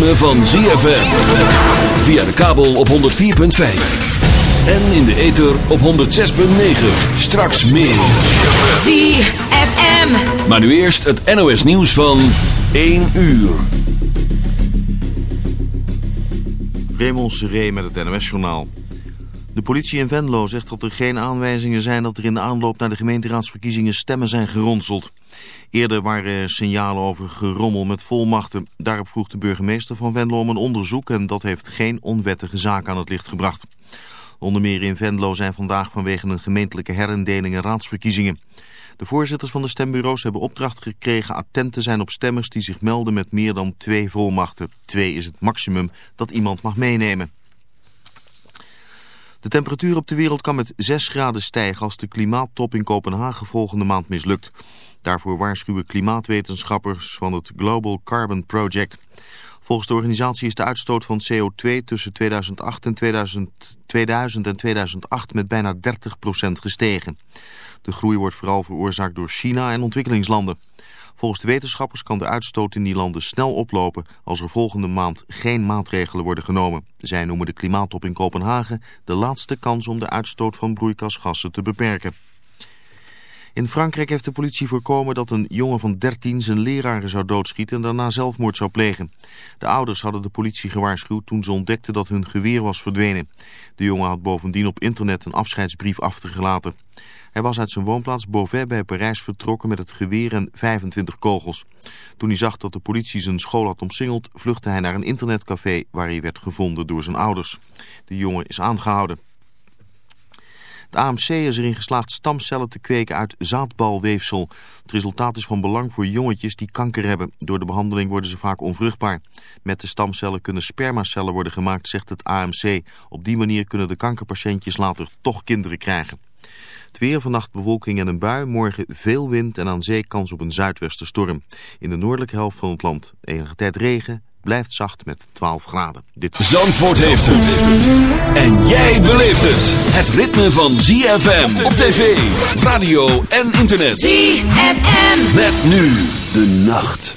ritme van ZFM. Via de kabel op 104.5. En in de ether op 106.9. Straks meer. ZFM. Maar nu eerst het NOS nieuws van 1 uur. Raymond Seré met het NOS-journaal. De politie in Venlo zegt dat er geen aanwijzingen zijn dat er in de aanloop naar de gemeenteraadsverkiezingen stemmen zijn geronseld. Eerder waren signalen over gerommel met volmachten. Daarop vroeg de burgemeester van Venlo om een onderzoek en dat heeft geen onwettige zaak aan het licht gebracht. Onder meer in Venlo zijn vandaag vanwege een gemeentelijke herindeling en raadsverkiezingen. De voorzitters van de stembureaus hebben opdracht gekregen attent te zijn op stemmers die zich melden met meer dan twee volmachten. Twee is het maximum dat iemand mag meenemen. De temperatuur op de wereld kan met 6 graden stijgen als de klimaattop in Kopenhagen volgende maand mislukt. Daarvoor waarschuwen klimaatwetenschappers van het Global Carbon Project. Volgens de organisatie is de uitstoot van CO2 tussen 2008 en 2000, 2000 en 2008 met bijna 30% gestegen. De groei wordt vooral veroorzaakt door China en ontwikkelingslanden. Volgens de wetenschappers kan de uitstoot in die landen snel oplopen als er volgende maand geen maatregelen worden genomen. Zij noemen de klimaattop in Kopenhagen de laatste kans om de uitstoot van broeikasgassen te beperken. In Frankrijk heeft de politie voorkomen dat een jongen van 13 zijn leraren zou doodschieten en daarna zelfmoord zou plegen. De ouders hadden de politie gewaarschuwd toen ze ontdekten dat hun geweer was verdwenen. De jongen had bovendien op internet een afscheidsbrief achtergelaten. Hij was uit zijn woonplaats Beauvais bij Parijs vertrokken met het geweer en 25 kogels. Toen hij zag dat de politie zijn school had omsingeld, vluchtte hij naar een internetcafé waar hij werd gevonden door zijn ouders. De jongen is aangehouden. Het AMC is erin geslaagd stamcellen te kweken uit zaadbalweefsel. Het resultaat is van belang voor jongetjes die kanker hebben. Door de behandeling worden ze vaak onvruchtbaar. Met de stamcellen kunnen spermacellen worden gemaakt, zegt het AMC. Op die manier kunnen de kankerpatiëntjes later toch kinderen krijgen. Het weer vannacht bewolking en een bui. Morgen veel wind en aan zee kans op een zuidwesterstorm. In de noordelijke helft van het land enige tijd regen. Blijft zacht met 12 graden. Dit Zandvoort heeft het. En jij beleeft het. Het ritme van ZFM op tv, radio en internet. ZFM. Met nu de nacht.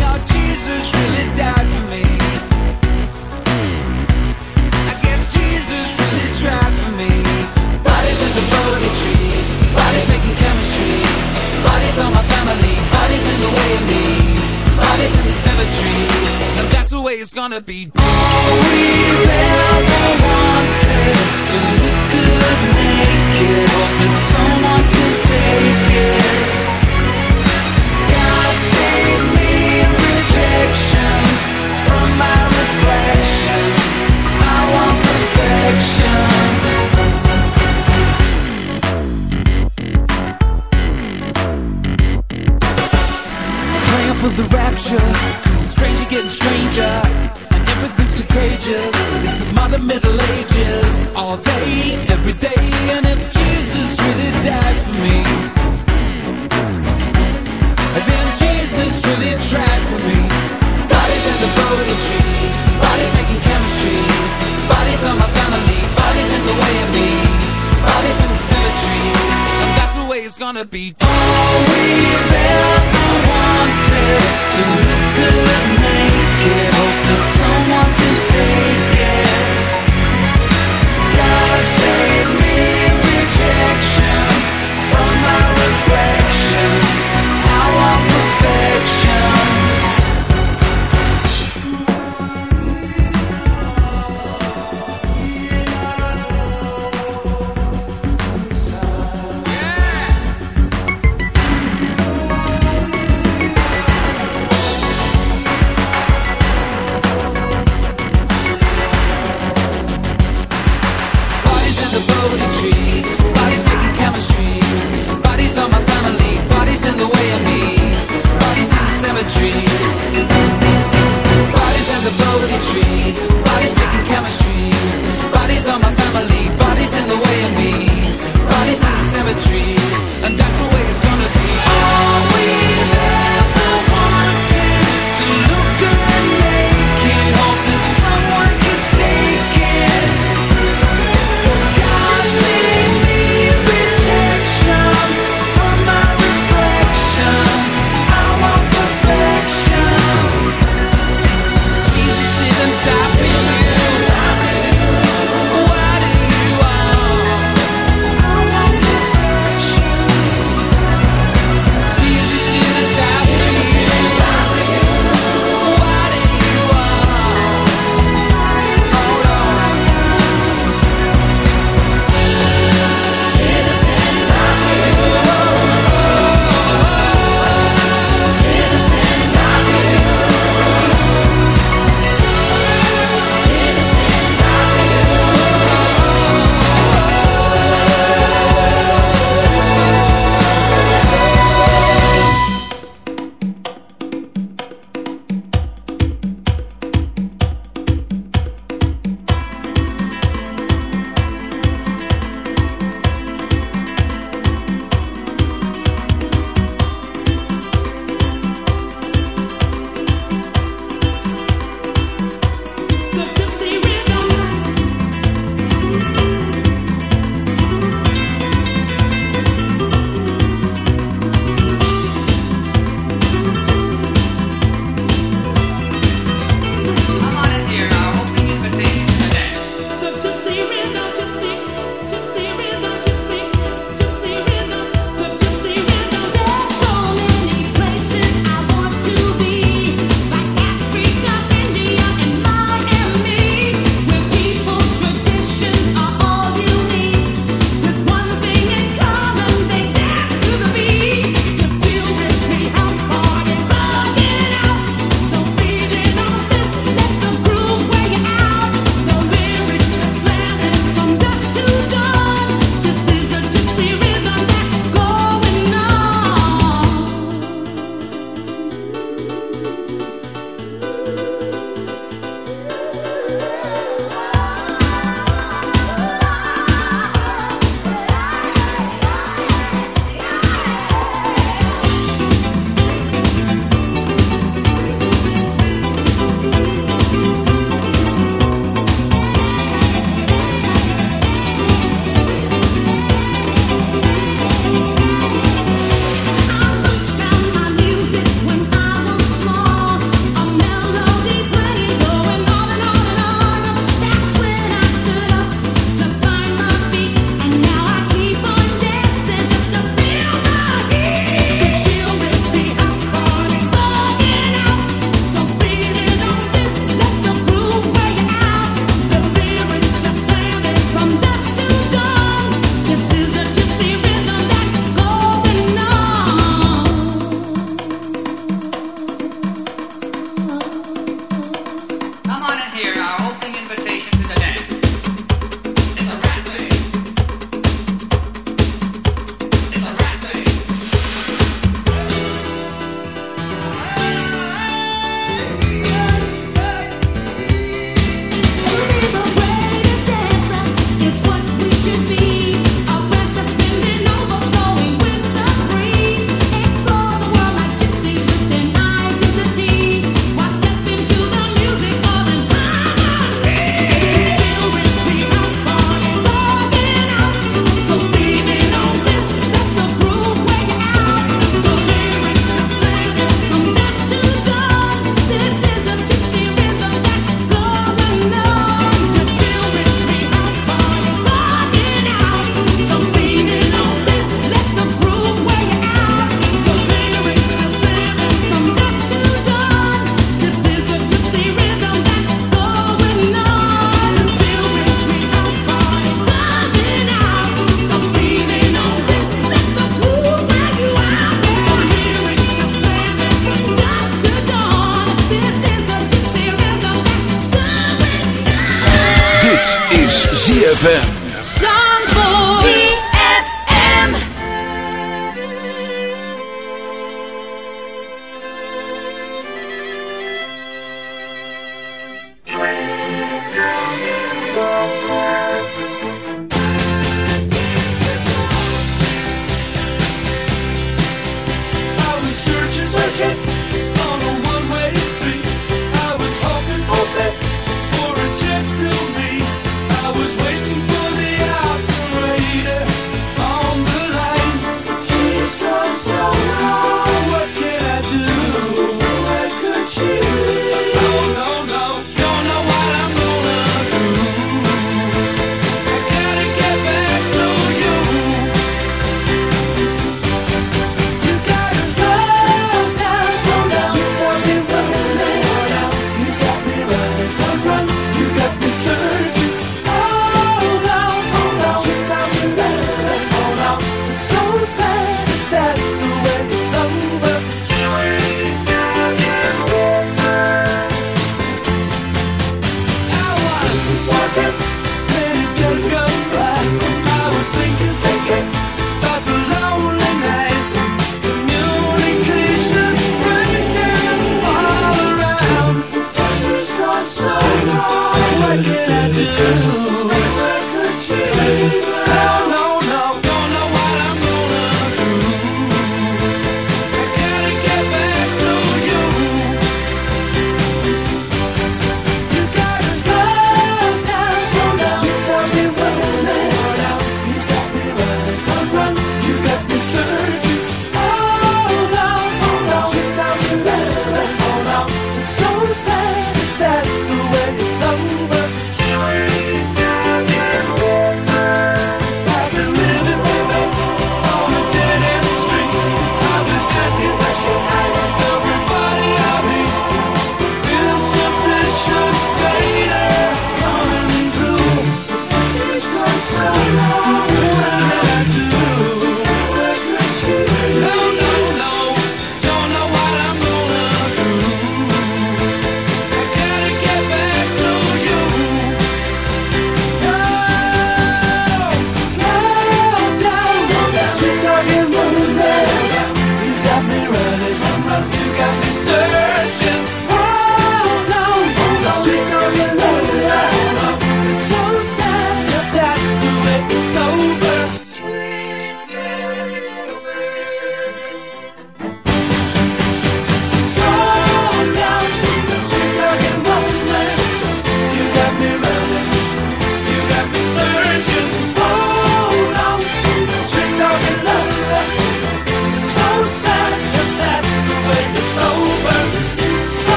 gonna be.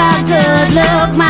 a good look, my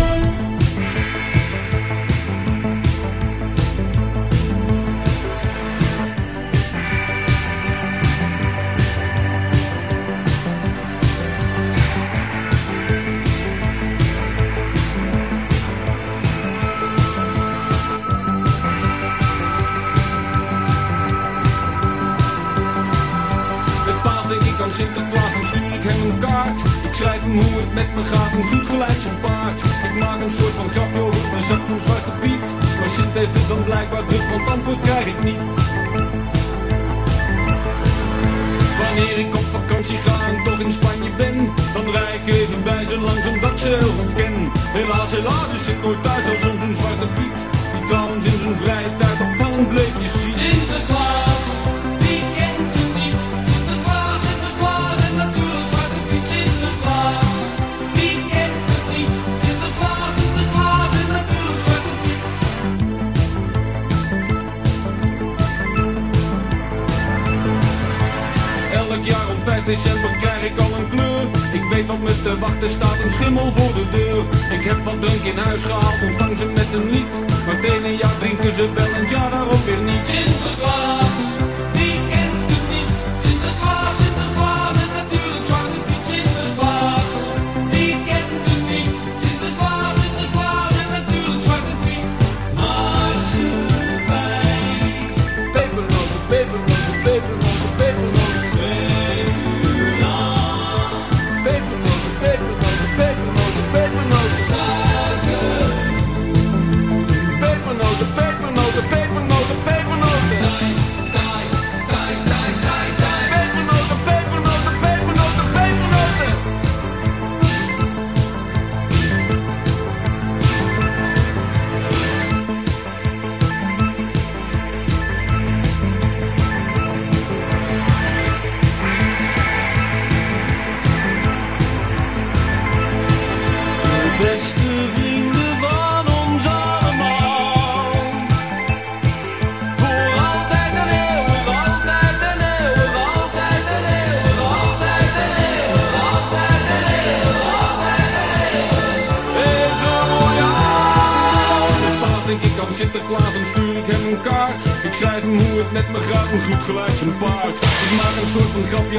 Isabel and John.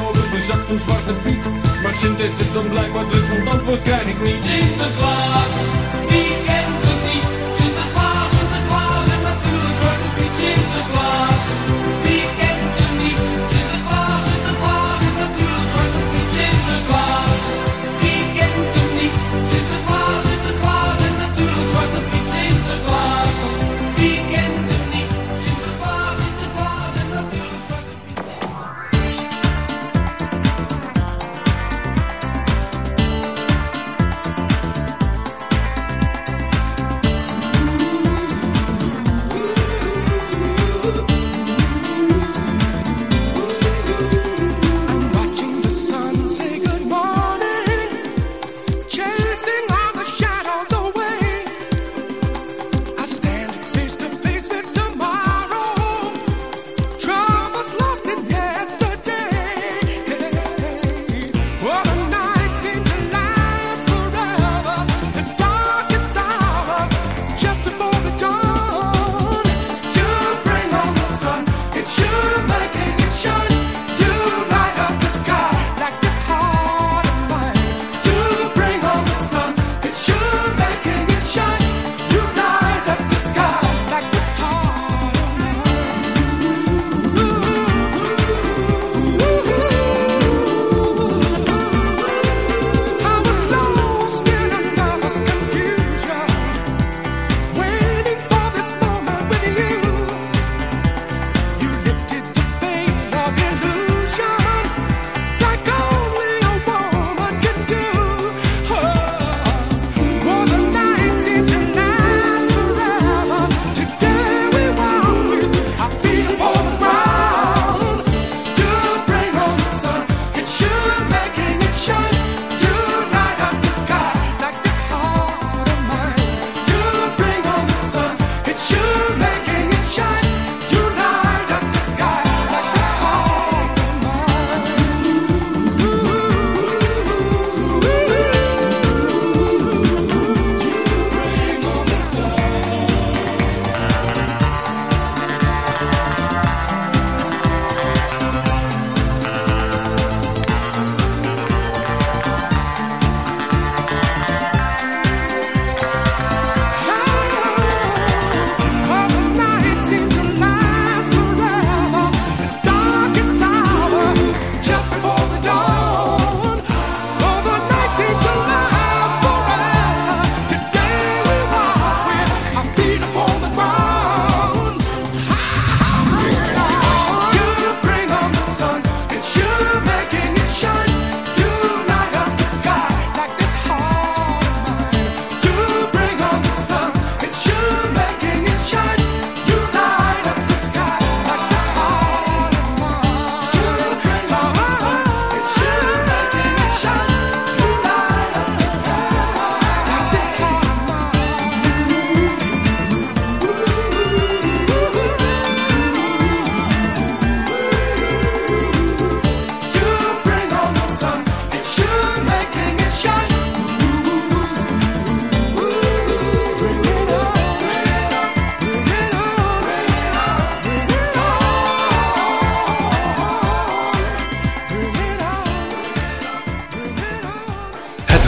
over de zak van Zwarte Piet. Maar Sint heeft het dan blijkbaar druk, want antwoord krijg ik niet. Sinterklaas, wie kent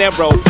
Narrow.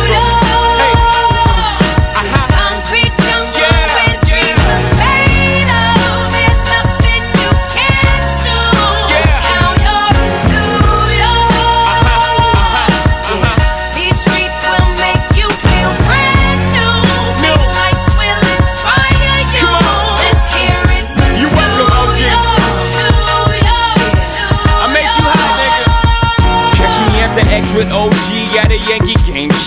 With OG at a Yankee.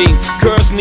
is blinding.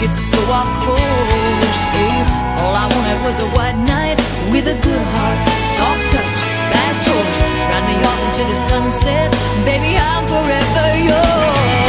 get so off course, babe. All I wanted was a white knight with a good heart, soft touch, fast horse. Ride me off into the sunset, baby, I'm forever yours.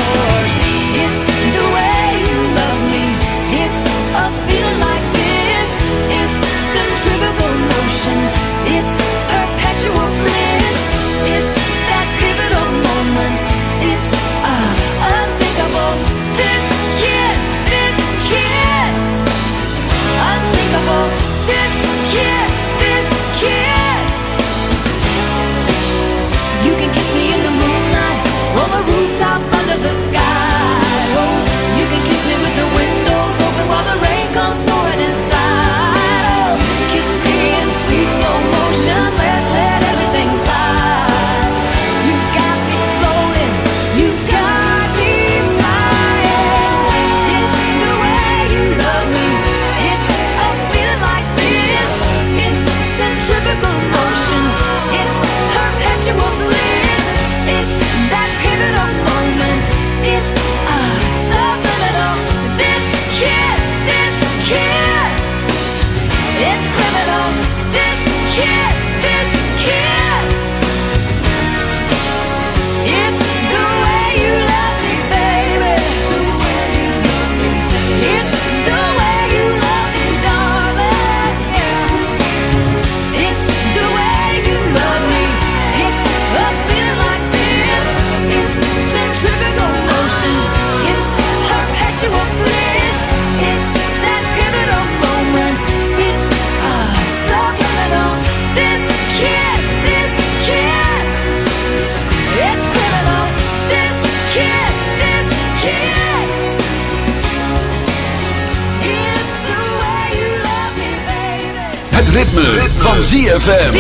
ritme, ritme. van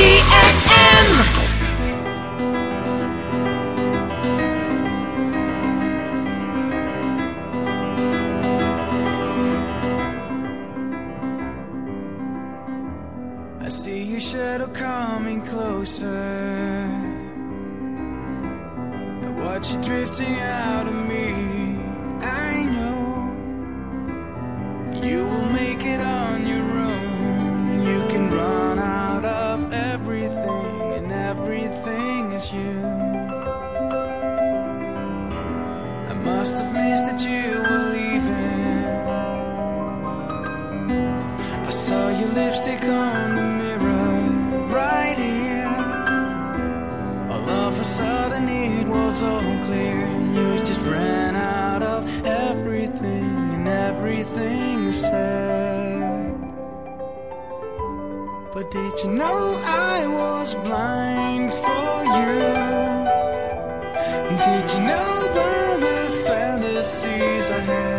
I see your shadow coming closer. I watch you drifting out of me. Did you know I was blind for you? Did you know by the fantasies I had?